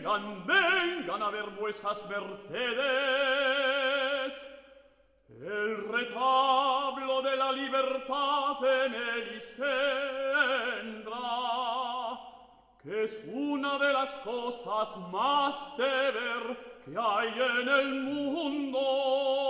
Vengan, vengan a ver vuesas mercedes. El retablo de la libertad en el que es una de las cosas más de ver que hay en el mundo.